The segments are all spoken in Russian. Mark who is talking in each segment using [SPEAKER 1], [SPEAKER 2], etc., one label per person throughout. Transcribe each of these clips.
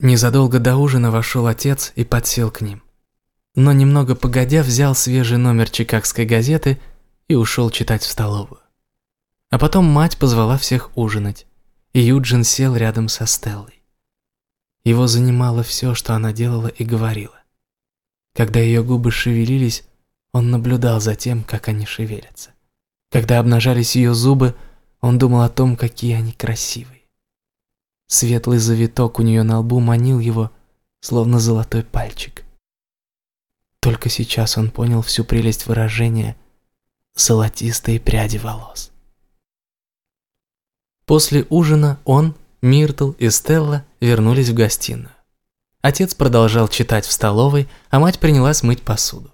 [SPEAKER 1] Незадолго до ужина вошел отец и подсел к ним. Но немного погодя взял свежий номер чикагской газеты и ушел читать в столовую. А потом мать позвала всех ужинать, и Юджин сел рядом со Стеллой. Его занимало все, что она делала и говорила. Когда ее губы шевелились, он наблюдал за тем, как они шевелятся. Когда обнажались ее зубы, он думал о том, какие они красивые. Светлый завиток у нее на лбу манил его, словно золотой пальчик. Только сейчас он понял всю прелесть выражения «золотистые пряди волос». После ужина он, Миртл и Стелла вернулись в гостиную. Отец продолжал читать в столовой, а мать принялась мыть посуду.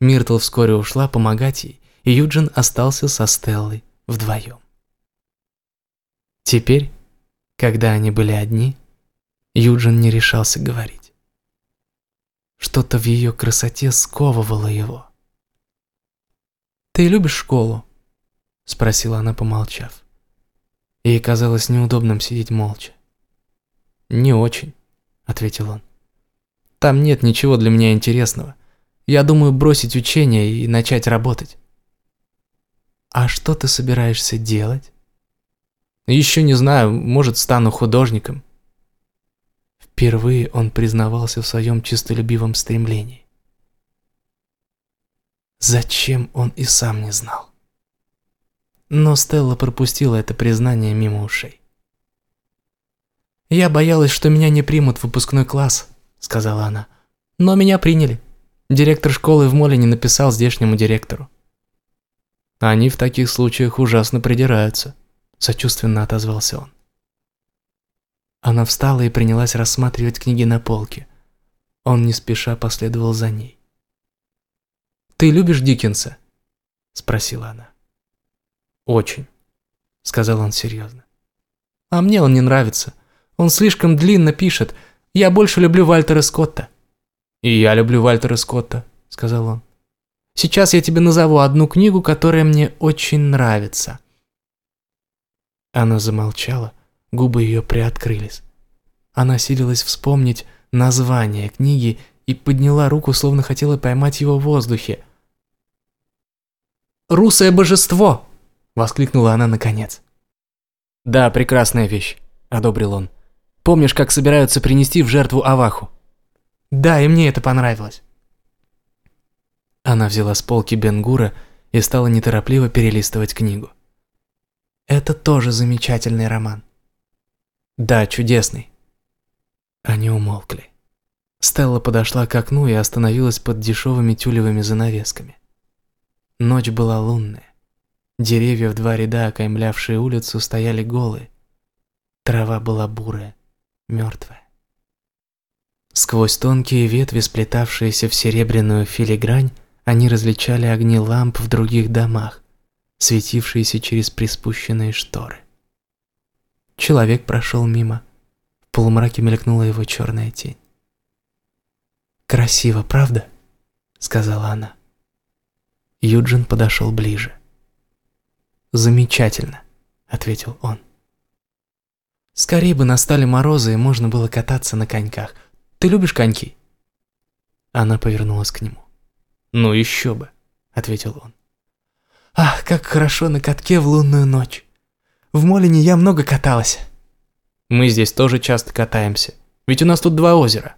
[SPEAKER 1] Миртл вскоре ушла помогать ей, и Юджин остался со Стеллой вдвоем. Теперь когда они были одни, Юджин не решался говорить. Что-то в ее красоте сковывало его. «Ты любишь школу?» – спросила она, помолчав. Ей казалось неудобным сидеть молча. «Не очень», – ответил он. «Там нет ничего для меня интересного. Я думаю бросить учение и начать работать». «А что ты собираешься делать?» Еще не знаю, может, стану художником. Впервые он признавался в своем чистолюбивом стремлении. Зачем он и сам не знал. Но Стелла пропустила это признание мимо ушей. «Я боялась, что меня не примут в выпускной класс», — сказала она. «Но меня приняли. Директор школы в Моле не написал здешнему директору». Они в таких случаях ужасно придираются. Сочувственно отозвался он. Она встала и принялась рассматривать книги на полке. Он не спеша последовал за ней. «Ты любишь Диккенса?» – спросила она. «Очень», – сказал он серьезно. «А мне он не нравится. Он слишком длинно пишет. Я больше люблю Вальтера Скотта». «И я люблю Вальтера Скотта», – сказал он. «Сейчас я тебе назову одну книгу, которая мне очень нравится». Она замолчала, губы ее приоткрылись. Она силилась вспомнить название книги и подняла руку, словно хотела поймать его в воздухе. «Русое божество!» – воскликнула она наконец. «Да, прекрасная вещь», – одобрил он. «Помнишь, как собираются принести в жертву Аваху?» «Да, и мне это понравилось». Она взяла с полки Бенгура и стала неторопливо перелистывать книгу. Это тоже замечательный роман. Да, чудесный. Они умолкли. Стелла подошла к окну и остановилась под дешевыми тюлевыми занавесками. Ночь была лунная. Деревья в два ряда, окаймлявшие улицу, стояли голые. Трава была бурая, мертвая. Сквозь тонкие ветви, сплетавшиеся в серебряную филигрань, они различали огни ламп в других домах, светившиеся через приспущенные шторы. Человек прошел мимо. В полумраке мелькнула его черная тень. «Красиво, правда?» — сказала она. Юджин подошел ближе. «Замечательно», — ответил он. «Скорее бы настали морозы, и можно было кататься на коньках. Ты любишь коньки?» Она повернулась к нему. «Ну еще бы», — ответил он. Ах, как хорошо на катке в лунную ночь. В Молине я много каталась. Мы здесь тоже часто катаемся, ведь у нас тут два озера.